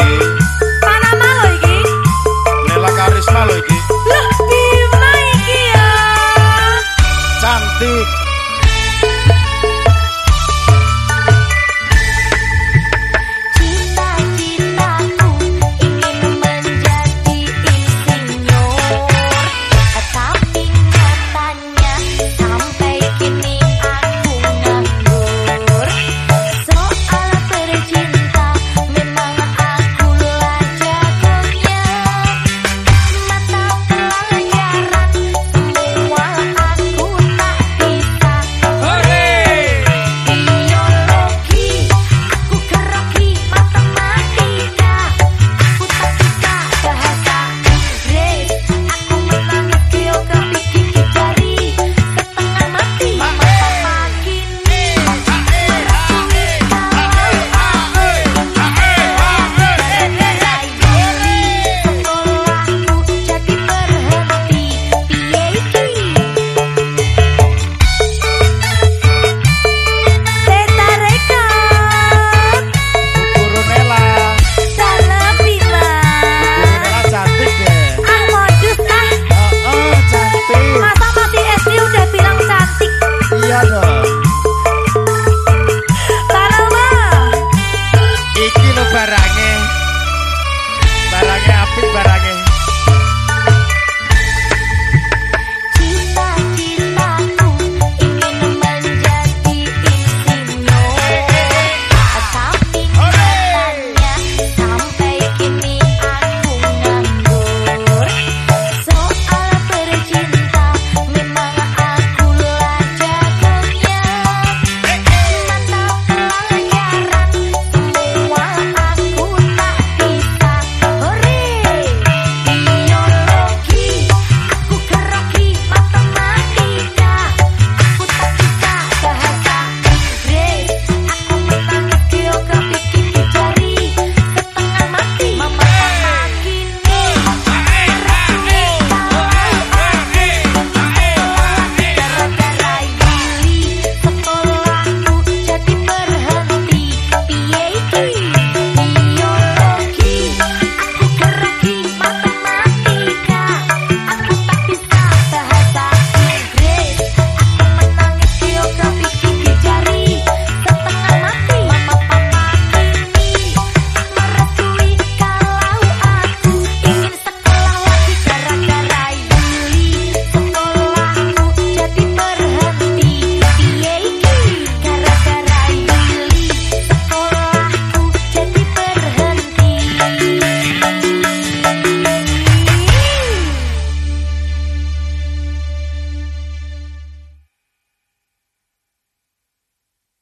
again.